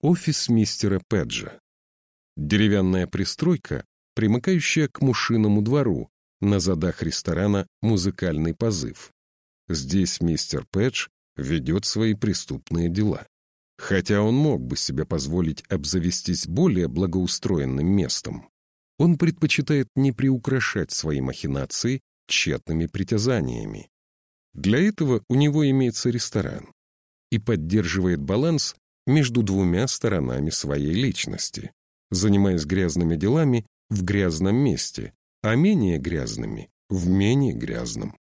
Офис мистера Педжа. Деревянная пристройка, примыкающая к мушиному двору, на задах ресторана «Музыкальный позыв». Здесь мистер Педж ведет свои преступные дела. Хотя он мог бы себе позволить обзавестись более благоустроенным местом, он предпочитает не приукрашать свои махинации тщетными притязаниями. Для этого у него имеется ресторан и поддерживает баланс между двумя сторонами своей личности, занимаясь грязными делами в грязном месте, а менее грязными в менее грязном.